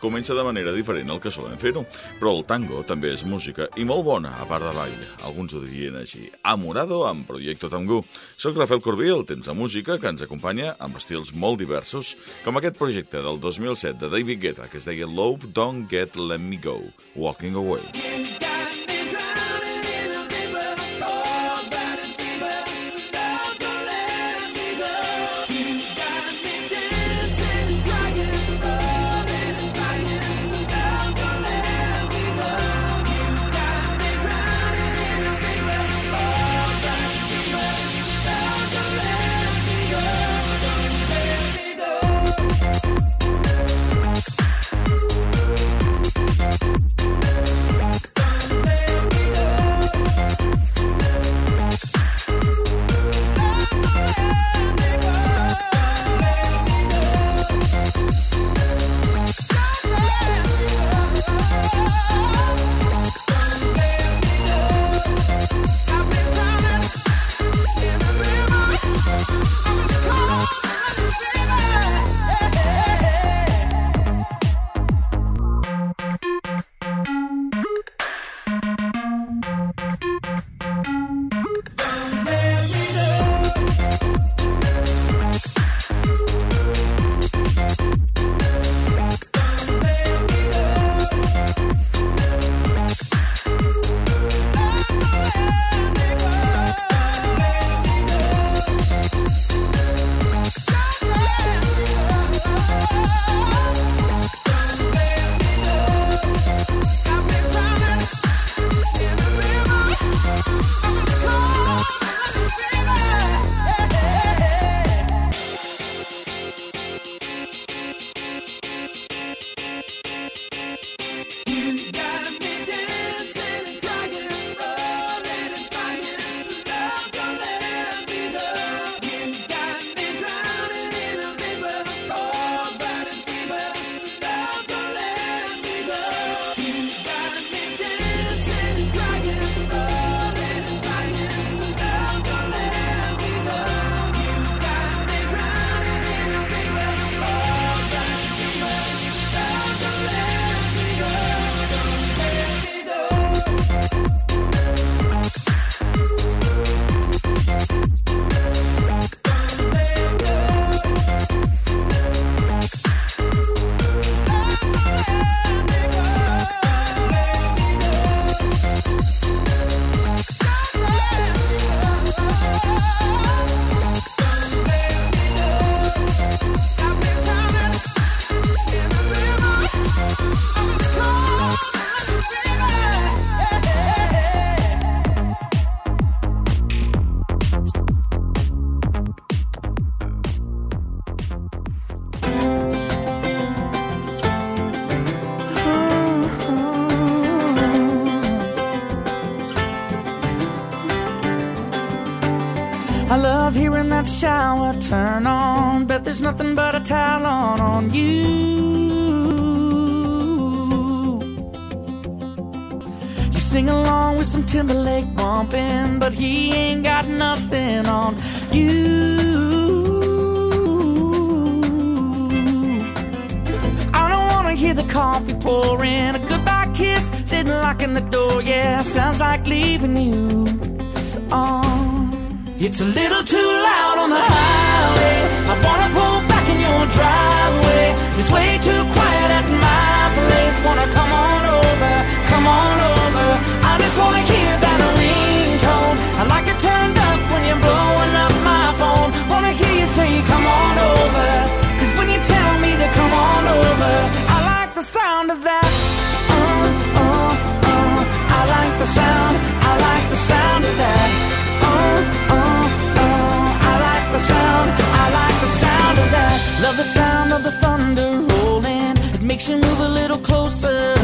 comença de manera diferent al que solen fer-ho, però el tango també és música i molt bona, a part de ball. Alguns ho dirien així. Amorado amb Proyecto Tango. Soc Rafael Corbí, el temps de música, que ens acompanya amb estils molt diversos, com aquest projecte del 2007 de David Guetta, que es deia Love Don't Get Let Me Go, Walking Away. I shower turn on. Bet there's nothing but a towel on on you. You sing along with some Timberlake bumping, but he ain't got nothing on you. I don't wanna hear the coffee pouring, a goodbye kiss, then locking the door. Yeah, sounds like leaving you. Oh. It's a little too loud on the highway. I wanna pull back in your driveway. It's way too quiet at my place. Wanna come on over, come on over. I just wanna hear that ringtone. I like it turned up the sound of the thunder rolling. It makes you move a little closer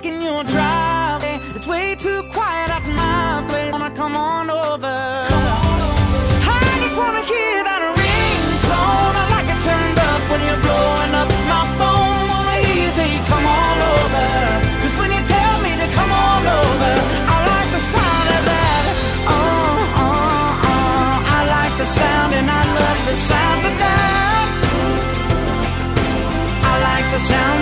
in your driveway. It's way too quiet at my place. Wanna come on over. I just wanna hear that ringtone. I like it turned up when you're blowing up my phone. Wanna hear you say, come on over. Cause when you tell me to come on over, I like the sound of that. Oh, oh, oh. I like the sound and I love the sound of that. I like the sound,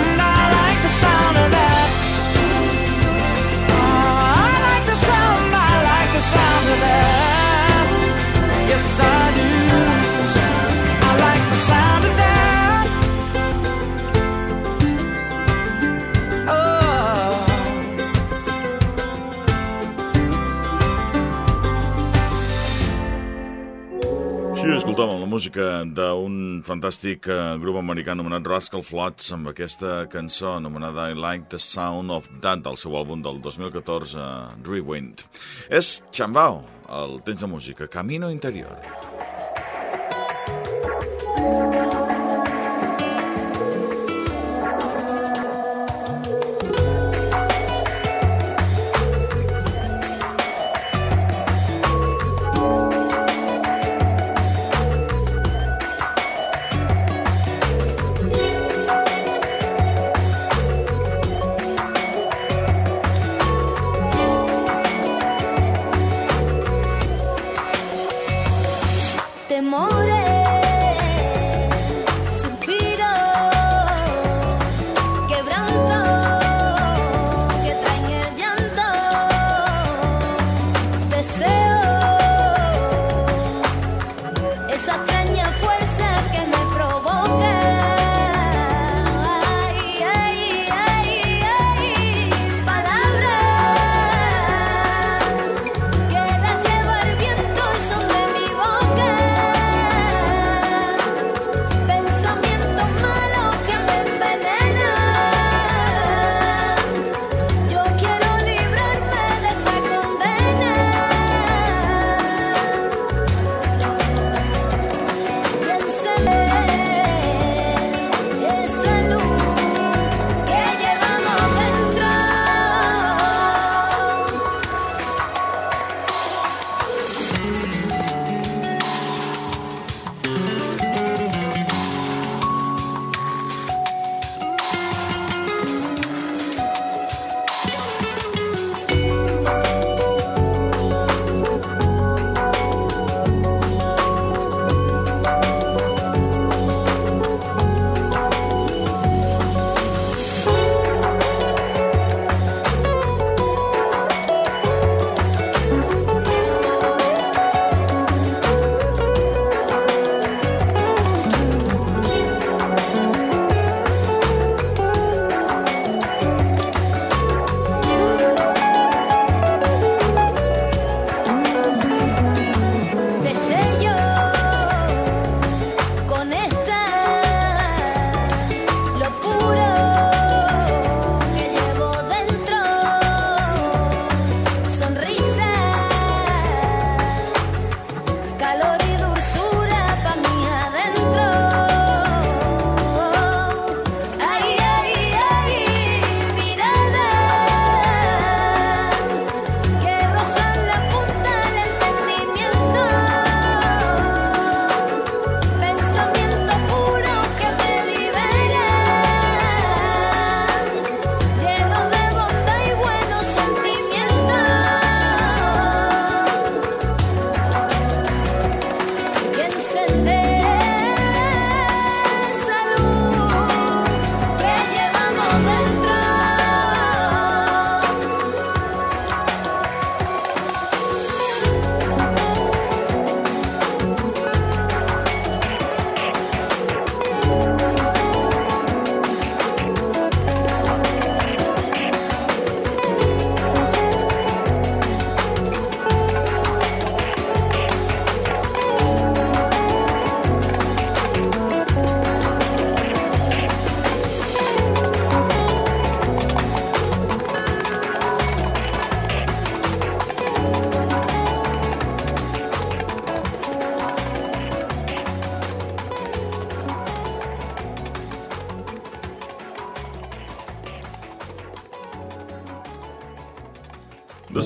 música d'un fantàstic eh, grup americà anomenat Rascal Flats amb aquesta cançó anomenada I Like the Sound of That del seu àlbum del 2014, Rewind. És Chambao, el temps de música, Camino Interior. Temores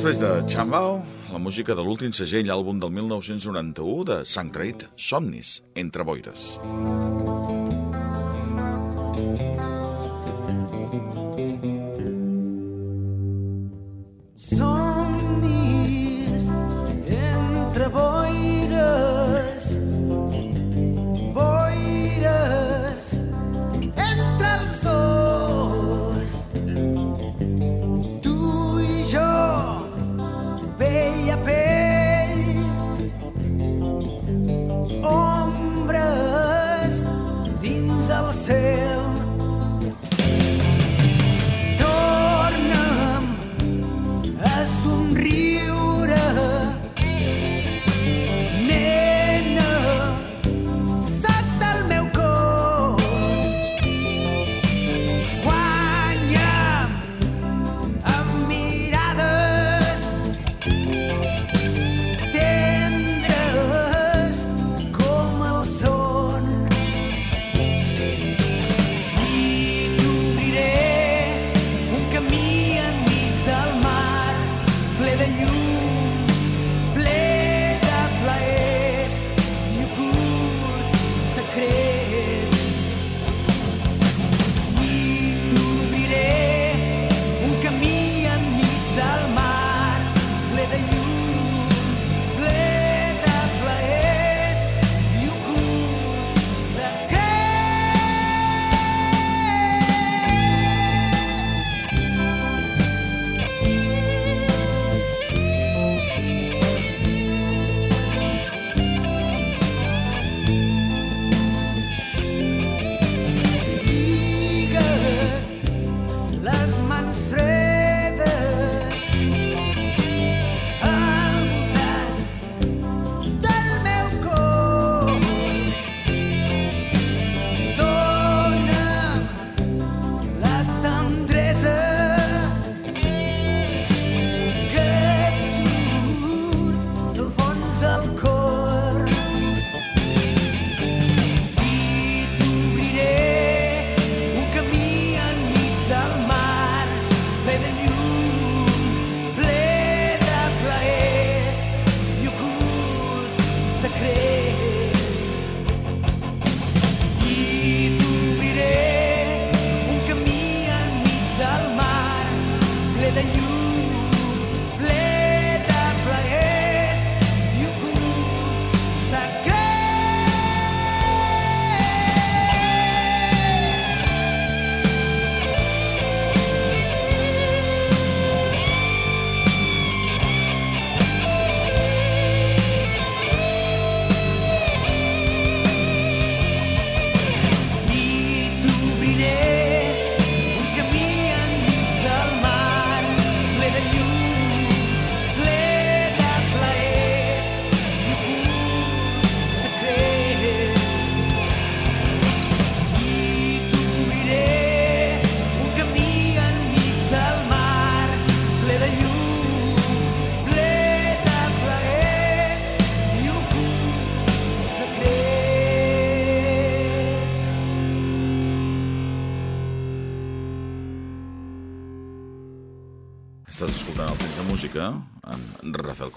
Després de Chambao, la música de l'últim segell àlbum del 1991 de Sant Traït, Somnis, Entre Boires. Somnis entre boires boires entre els dos tu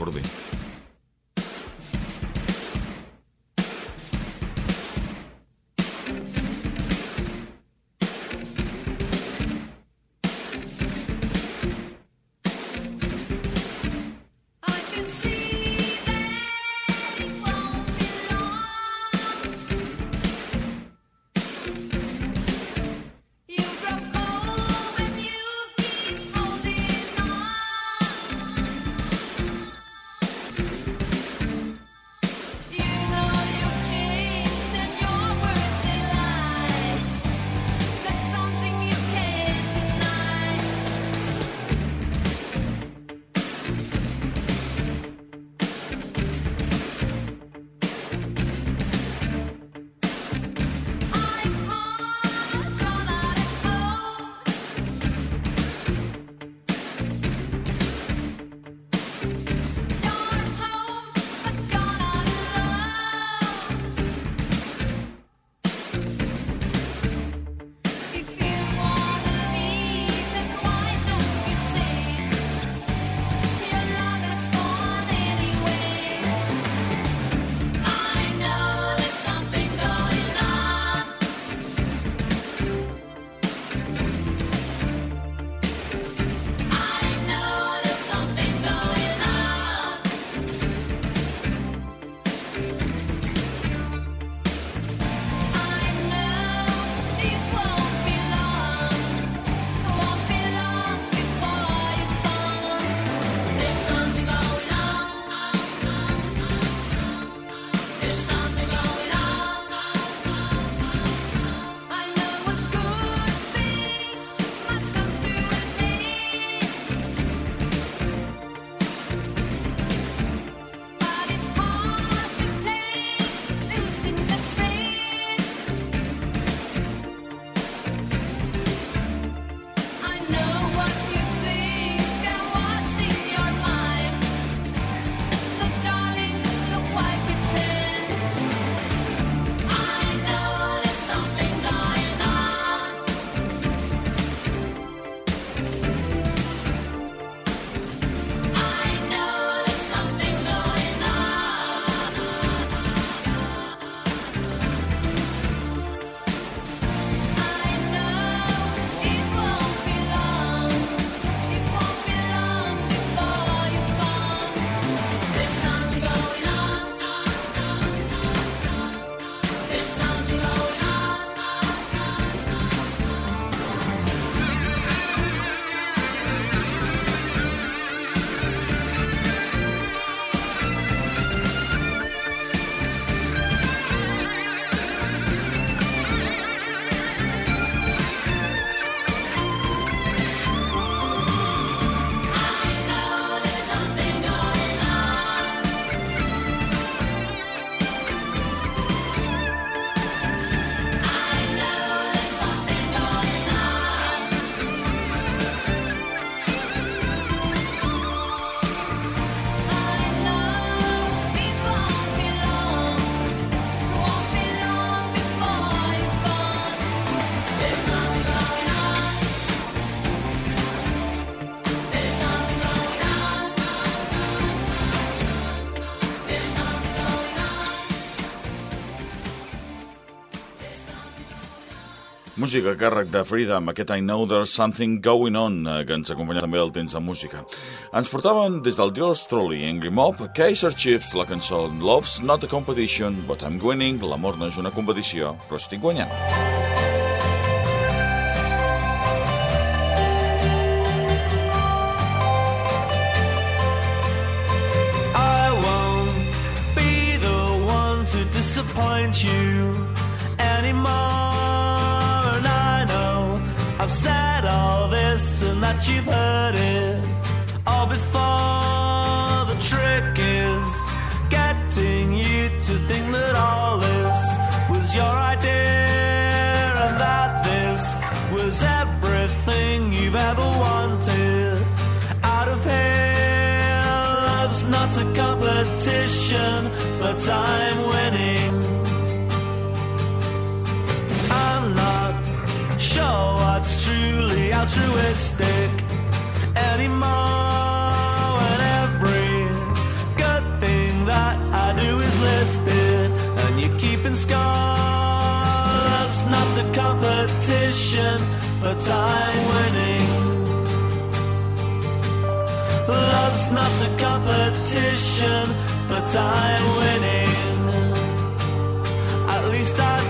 enorme. Música a càrrec de amb aquest I Know There's Something Going On, eh, que ens acompanya també el temps de música. Ens portaven des del George Trolley, Angry Mob, Kaiser Chiefs, la cançó Love's Not a Competition, But I'm Winning, l'amor no és una competició, però estic guanyant. I won't be the one to disappoint you that you've heard it all before. The trick is getting you to think that all this was your idea and that this was everything you've ever wanted out of here. Love's not a competition, but I'm winning. Altruistic anymore. And every good thing that I do is listed, and you're keeping score. Love's not a competition, but I'm winning. Love's not a competition, but I'm winning. At least I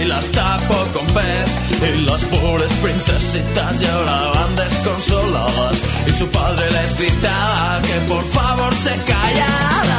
y las tapó con pez. Y las pobres princesitas lloraban desconsoladas. Y su padre les gritaba que por favor se callaran.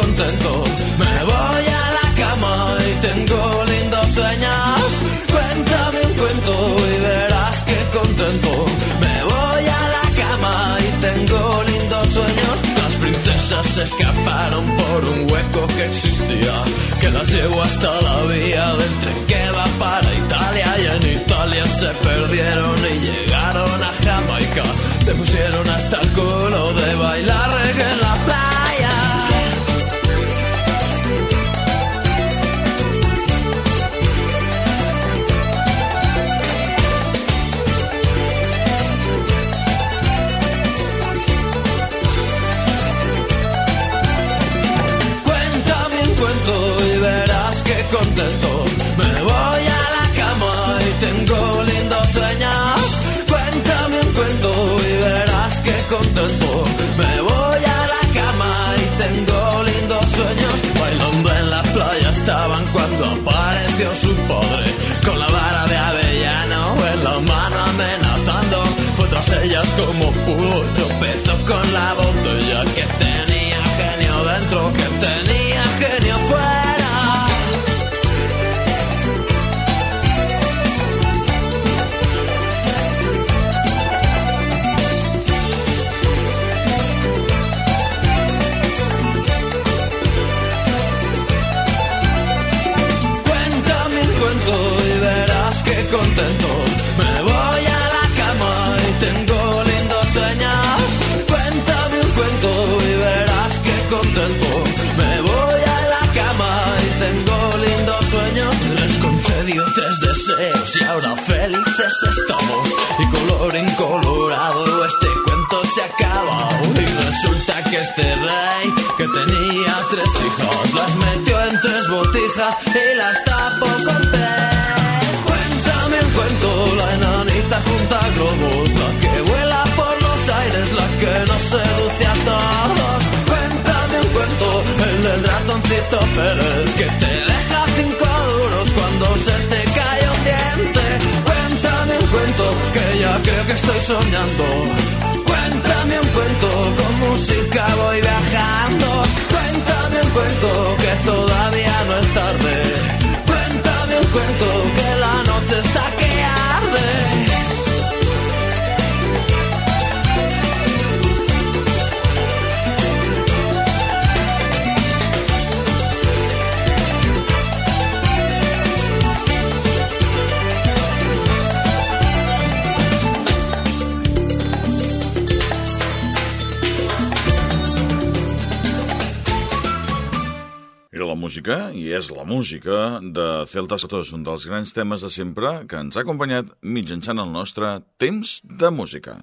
Contento. Me voy a la cama y tengo lindos sueños. Cuéntame un cuento y verás que contento. Me voy a la cama y tengo lindos sueños. Las princesas se escaparon por un hueco que existía. Que las llevó hasta la vía del tren que va para Italia. Y en Italia se perdieron y llegaron a Jamaica. Se pusieron hasta el culo de bailar en la playa. Duda apareció su padre con la vara de avellano en la mano amenazando. Fue tras ellas como pudo tropezó con la botella que tenía tenía tres hijas las metió en tres botijas y las tapó con pez. Cuéntame un cuento, la enanita junta globos, la que vuela por los aires, la que nos seduce a todos. Cuéntame un cuento, el del ratoncito Pérez, que te deja cinco duros cuando se te cae un diente. Cuéntame un cuento, que ya creo que estoy soñando. Cuéntame un cuento, con música voy viajando. Cuento, que todavía no es tarde. Cuéntame un cuento, que la noche está que arde. Música, i és la música, de Celta Satos, un dels grans temes de sempre que ens ha acompanyat mitjançant el nostre temps de música.